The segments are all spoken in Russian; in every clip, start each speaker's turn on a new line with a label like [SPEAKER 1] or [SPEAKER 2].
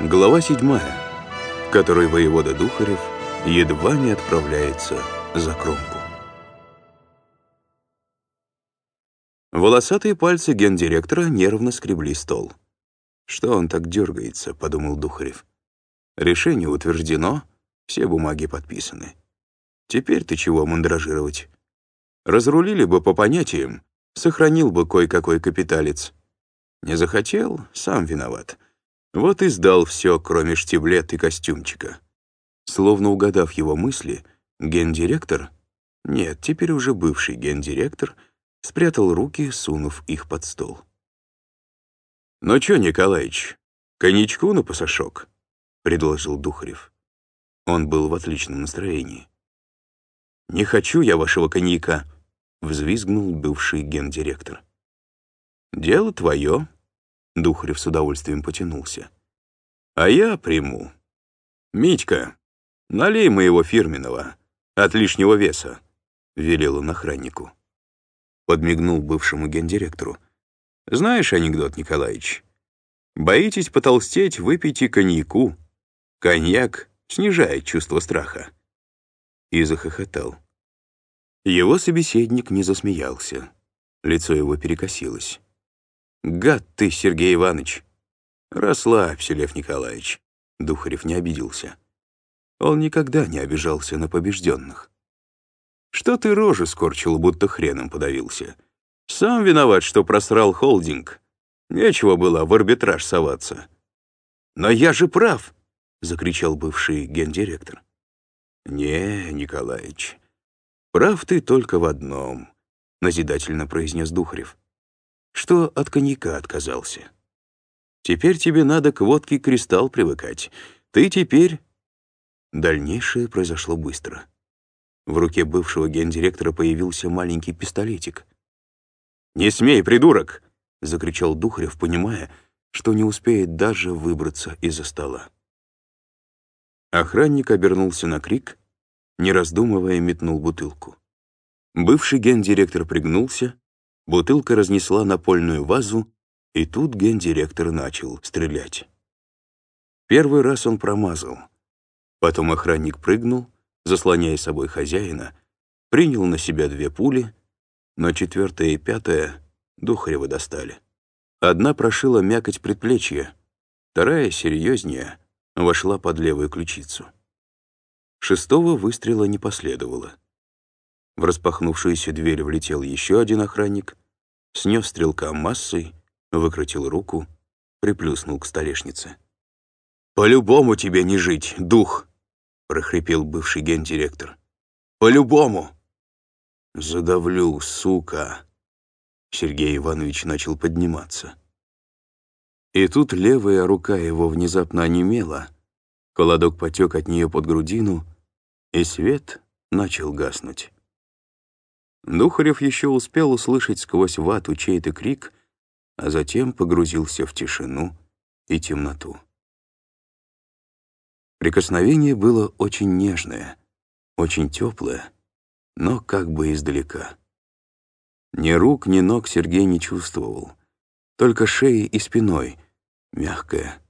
[SPEAKER 1] Глава седьмая, в которой воевода Духарев едва не отправляется за кромку. Волосатые пальцы гендиректора нервно скребли стол. «Что он так дергается?» — подумал Духарев. «Решение утверждено, все бумаги подписаны. Теперь ты чего мандражировать? Разрулили бы по понятиям, сохранил бы кое-какой капиталец. Не захотел — сам виноват. Вот и сдал все, кроме штиблет и костюмчика. Словно угадав его мысли, гендиректор, нет, теперь уже бывший гендиректор, спрятал руки, сунув их под стол. «Ну чё, Николаич, коньячку на пасашок?» — предложил Духарев. Он был в отличном настроении. «Не хочу я вашего коньяка», — взвизгнул бывший гендиректор. «Дело твое», Духарев с удовольствием потянулся. «А я приму. Митька, налей моего фирменного, от лишнего веса», — велел он охраннику. Подмигнул бывшему гендиректору. «Знаешь анекдот, Николаевич? Боитесь потолстеть, выпейте коньяку. Коньяк снижает чувство страха». И захохотал. Его собеседник не засмеялся. Лицо его перекосилось. «Гад ты, Сергей Иванович!» «Расслабься, Лев Николаевич!» Духарев не обиделся. Он никогда не обижался на побежденных. «Что ты рожи скорчил, будто хреном подавился? Сам виноват, что просрал холдинг. Нечего было в арбитраж соваться». «Но я же прав!» — закричал бывший гендиректор. «Не, Николаевич, прав ты только в одном», — назидательно произнес Духарев что от коньяка отказался. Теперь тебе надо к водке «Кристалл» привыкать. Ты теперь...» Дальнейшее произошло быстро. В руке бывшего гендиректора появился маленький пистолетик. «Не смей, придурок!» — закричал Духарев, понимая, что не успеет даже выбраться из-за стола. Охранник обернулся на крик, не раздумывая, метнул бутылку. Бывший гендиректор пригнулся, Бутылка разнесла напольную вазу, и тут гендиректор начал стрелять. Первый раз он промазал. Потом охранник прыгнул, заслоняя собой хозяина, принял на себя две пули, но четвертая и пятая Духарева достали. Одна прошила мякоть предплечья, вторая, серьезнее, вошла под левую ключицу. Шестого выстрела не последовало. В распахнувшуюся дверь влетел еще один охранник, снес стрелка массой, выкрутил руку, приплюснул к столешнице. «По-любому тебе не жить, дух!» — прохрипел бывший гендиректор. «По-любому!» «Задавлю, сука!» Сергей Иванович начал подниматься. И тут левая рука его внезапно онемела, холодок потек от нее под грудину, и свет начал гаснуть. Духарев еще успел услышать сквозь вату чей-то крик, а затем погрузился в тишину и темноту. Прикосновение было очень нежное, очень теплое, но как бы издалека. Ни рук, ни ног Сергей не чувствовал, только шеей и спиной, мягкое,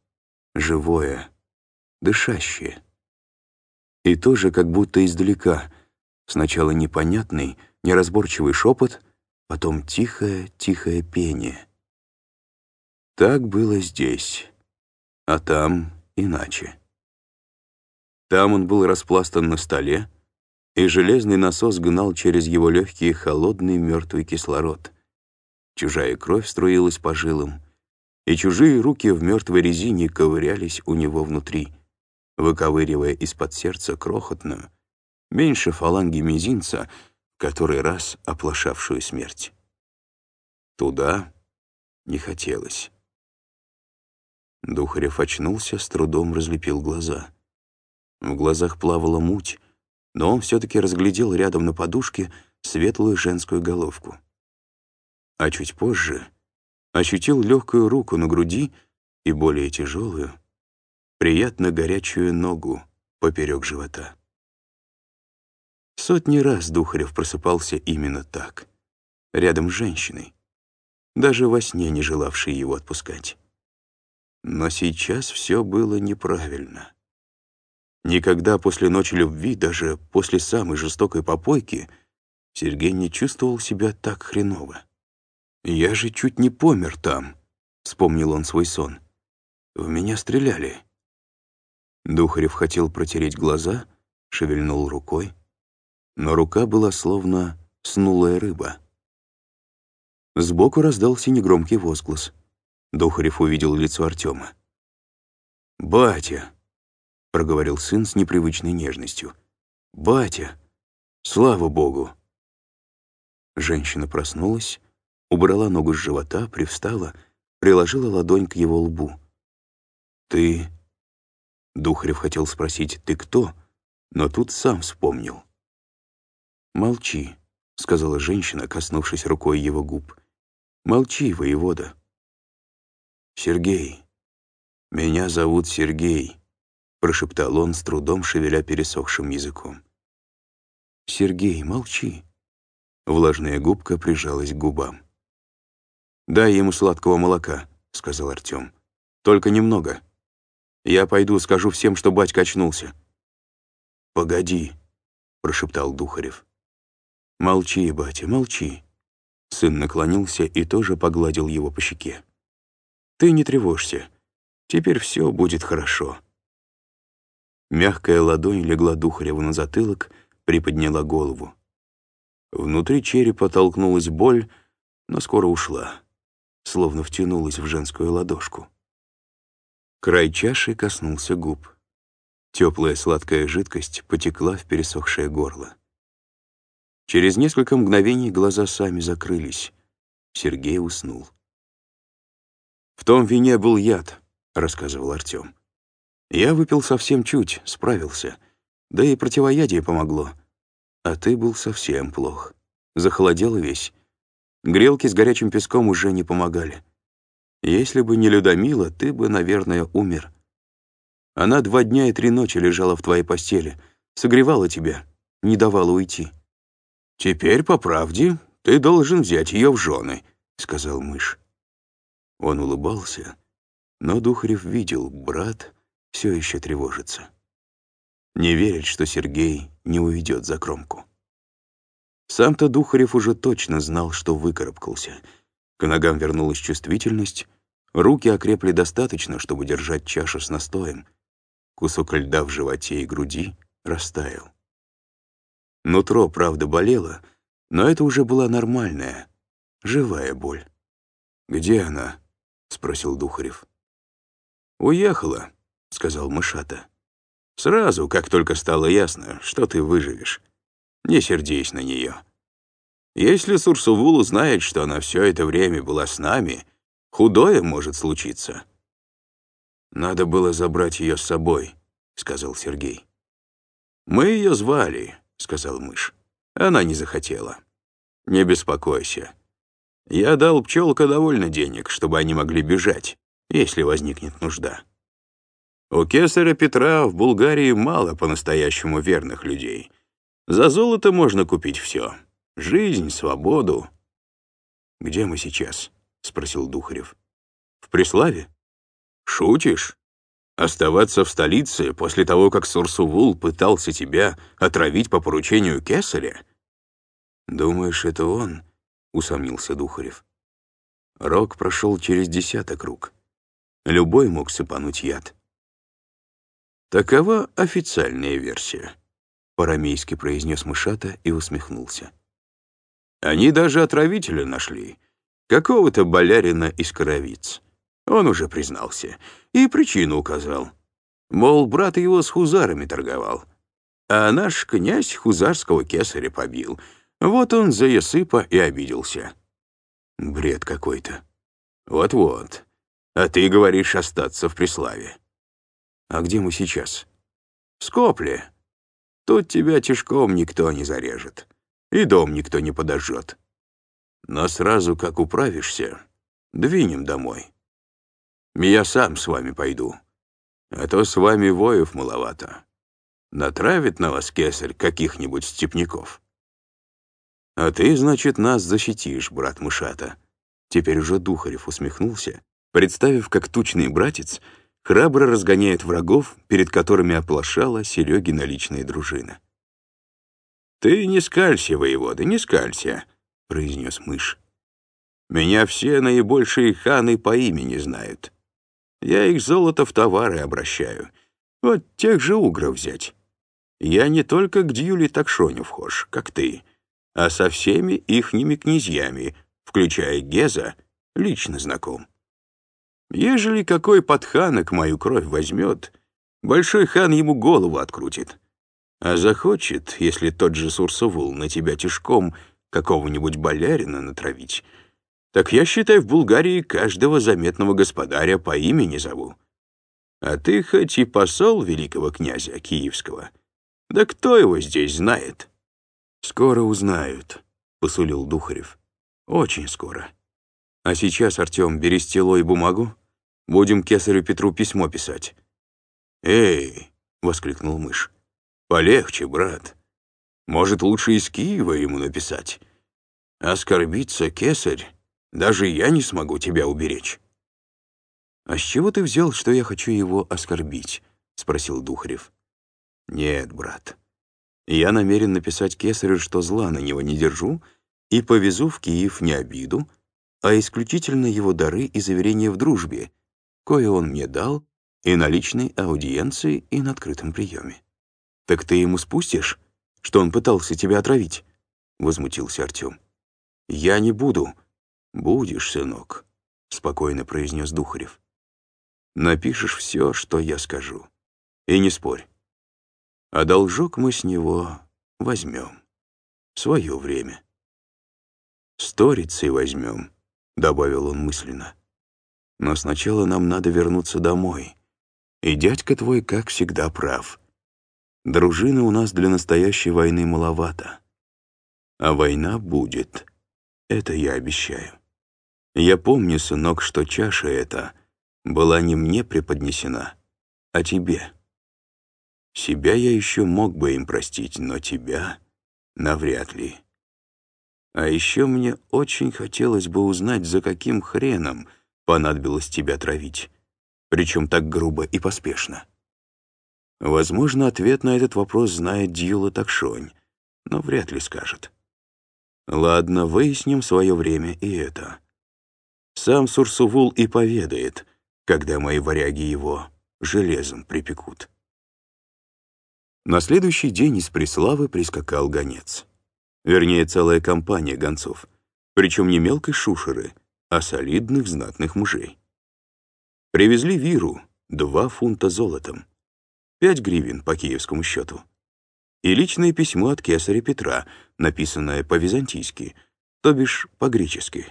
[SPEAKER 1] живое, дышащее. И тоже как будто издалека, сначала непонятный, неразборчивый шепот, потом тихое-тихое пение. Так было здесь, а там иначе. Там он был распластан на столе, и железный насос гнал через его легкие холодный мертвый кислород. Чужая кровь струилась по жилам, и чужие руки в мертвой резине ковырялись у него внутри, выковыривая из-под сердца крохотную, меньше фаланги мизинца — который раз оплошавшую смерть. Туда не хотелось. Духарев очнулся, с трудом разлепил глаза. В глазах плавала муть, но он все-таки разглядел рядом на подушке светлую женскую головку. А чуть позже ощутил легкую руку на груди и более тяжелую, приятно горячую ногу поперек живота. Сотни раз Духарев просыпался именно так, рядом с женщиной, даже во сне не желавшей его отпускать. Но сейчас все было неправильно. Никогда после ночи любви, даже после самой жестокой попойки, Сергей не чувствовал себя так хреново. «Я же чуть не помер там», — вспомнил он свой сон. «В меня стреляли». Духарев хотел протереть глаза, шевельнул рукой, но рука была словно снулая рыба. Сбоку раздался негромкий возглас. Духарев увидел лицо Артема. «Батя!» — проговорил сын с непривычной нежностью. «Батя! Слава Богу!» Женщина проснулась, убрала ногу с живота, привстала, приложила ладонь к его лбу. «Ты...» Духарев хотел спросить «ты кто?», но тут сам вспомнил. «Молчи», — сказала женщина, коснувшись рукой его губ. «Молчи, воевода». «Сергей, меня зовут Сергей», — прошептал он, с трудом шевеля пересохшим языком. «Сергей, молчи». Влажная губка прижалась к губам. «Дай ему сладкого молока», — сказал Артем. «Только немного. Я пойду, скажу всем, что батька очнулся». «Погоди», — прошептал Духарев. «Молчи, батя, молчи». Сын наклонился и тоже погладил его по щеке. «Ты не тревожься. Теперь все будет хорошо». Мягкая ладонь легла Духареву на затылок, приподняла голову. Внутри черепа толкнулась боль, но скоро ушла словно втянулась в женскую ладошку. Край чаши коснулся губ. Теплая сладкая жидкость потекла в пересохшее горло. Через несколько мгновений глаза сами закрылись. Сергей уснул. «В том вине был яд», — рассказывал Артем. «Я выпил совсем чуть, справился. Да и противоядие помогло. А ты был совсем плох. Захолодел весь. Грелки с горячим песком уже не помогали. Если бы не Людомила, ты бы, наверное, умер. Она два дня и три ночи лежала в твоей постели, согревала тебя, не давала уйти. «Теперь, по правде, ты должен взять ее в жены», — сказал мышь. Он улыбался, но Духарев видел, брат все еще тревожится. Не верит, что Сергей не уйдет за кромку. Сам-то Духарев уже точно знал, что выкарабкался. К ногам вернулась чувствительность, руки окрепли достаточно, чтобы держать чашу с настоем. Кусок льда в животе и груди растаял. Нутро, правда, болело, но это уже была нормальная, живая боль. «Где она?» — спросил Духарев. «Уехала», — сказал Мышата. «Сразу, как только стало ясно, что ты выживешь. Не сердись на нее. Если Сурсувул узнает, что она все это время была с нами, худое может случиться». «Надо было забрать ее с собой», — сказал Сергей. «Мы ее звали», — сказал мышь. Она не захотела. «Не беспокойся. Я дал пчелка довольно денег, чтобы они могли бежать, если возникнет нужда. У кесаря Петра в Булгарии мало по-настоящему верных людей — за золото можно купить все. Жизнь, свободу. «Где мы сейчас?» — спросил Духарев. «В Преславе?» «Шутишь? Оставаться в столице после того, как Сурсувул пытался тебя отравить по поручению кесаря?» «Думаешь, это он?» — усомнился Духарев. Рок прошел через десяток рук. Любой мог сыпануть яд. Такова официальная версия. По-рамейски произнес мышата и усмехнулся. Они даже отравителя нашли. Какого-то болярина из коровиц. Он уже признался. И причину указал. Мол, брат его с хузарами торговал. А наш князь хузарского кесаря побил. Вот он за Ясыпа и обиделся. Бред какой-то. Вот-вот. А ты говоришь остаться в Преславе. А где мы сейчас? В Скопле. Тут тебя тяжком никто не зарежет, и дом никто не подожжет. Но сразу как управишься, двинем домой. Я сам с вами пойду, а то с вами воев маловато. Натравит на вас кесарь каких-нибудь степняков. А ты, значит, нас защитишь, брат Мышата. Теперь уже Духарев усмехнулся представив, как тучный братец храбро разгоняет врагов, перед которыми оплошала Серегина личная дружина. «Ты не скалься, воевода, не скалься», — произнес мышь. «Меня все наибольшие ханы по имени знают. Я их золото в товары обращаю. Вот тех же угров взять. Я не только к Дьюли Такшоню вхож, как ты, а со всеми ихними князьями, включая Геза, лично знаком. Ежели какой подханок мою кровь возьмет, большой хан ему голову открутит. А захочет, если тот же Сурсувул на тебя тишком какого-нибудь болярина натравить, так я, считай, в Булгарии каждого заметного господаря по имени зову. А ты хоть и посол великого князя Киевского, да кто его здесь знает? Скоро узнают, — посулил Духарев. Очень скоро. А сейчас, Артем, бери стело и бумагу, будем кесарю Петру письмо писать. «Эй!» — воскликнул мышь. «Полегче, брат. Может, лучше из Киева ему написать. Оскорбиться, кесарь, даже я не смогу тебя уберечь». «А с чего ты взял, что я хочу его оскорбить?» — спросил Духарев. «Нет, брат. Я намерен написать кесарю, что зла на него не держу, и повезу в Киев не обиду, а исключительно его дары и заверения в дружбе, кое он мне дал и на личной аудиенции, и на открытом приеме. «Так ты ему спустишь, что он пытался тебя отравить?» — возмутился Артем. «Я не буду». «Будешь, сынок», — спокойно произнес Духарев. «Напишешь все, что я скажу. И не спорь. А должок мы с него возьмем. Свое время». «Сторицей возьмем», — добавил он мысленно. «Но сначала нам надо вернуться домой. И дядька твой, как всегда, прав. Дружины у нас для настоящей войны маловато. А война будет. Это я обещаю. Я помню, сынок, что чаша эта была не мне преподнесена, а тебе. Себя я еще мог бы им простить, но тебя — навряд ли». А еще мне очень хотелось бы узнать, за каким хреном понадобилось тебя травить, причем так грубо и поспешно. Возможно, ответ на этот вопрос знает Дьюла Такшонь, но вряд ли скажет. Ладно, выясним свое время и это. Сам Сурсувул и поведает, когда мои варяги его железом припекут. На следующий день из Преславы прискакал гонец. Вернее, целая компания гонцов. Причем не мелкой шушеры, а солидных знатных мужей. Привезли виру, два фунта золотом, пять гривен по киевскому счету. И личное письмо от кесаря Петра, написанное по-византийски, то бишь по-гречески.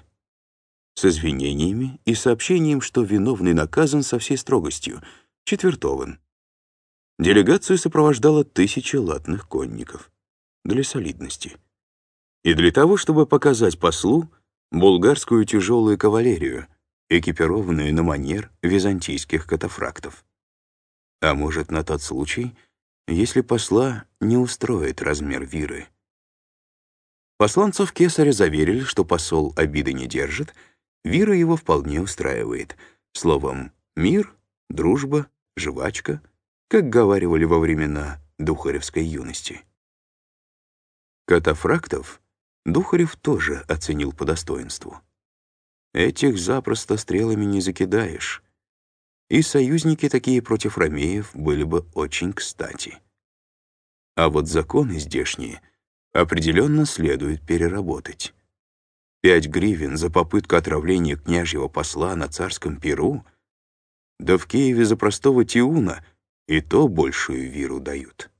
[SPEAKER 1] С извинениями и сообщением, что виновный наказан со всей строгостью, четвертован. Делегацию сопровождало тысяча латных конников. Для солидности и для того, чтобы показать послу булгарскую тяжелую кавалерию, экипированную на манер византийских катафрактов. А может, на тот случай, если посла не устроит размер виры. Посланцев кесаря заверили, что посол обиды не держит, вира его вполне устраивает. Словом, мир, дружба, жвачка, как говаривали во времена духаревской юности. Катафрактов Духарев тоже оценил по достоинству. Этих запросто стрелами не закидаешь. И союзники такие против ромеев были бы очень кстати. А вот законы здешние определенно следует переработать. Пять гривен за попытку отравления княжьего посла на царском перу? Да в Киеве за простого тиуна и то большую виру дают.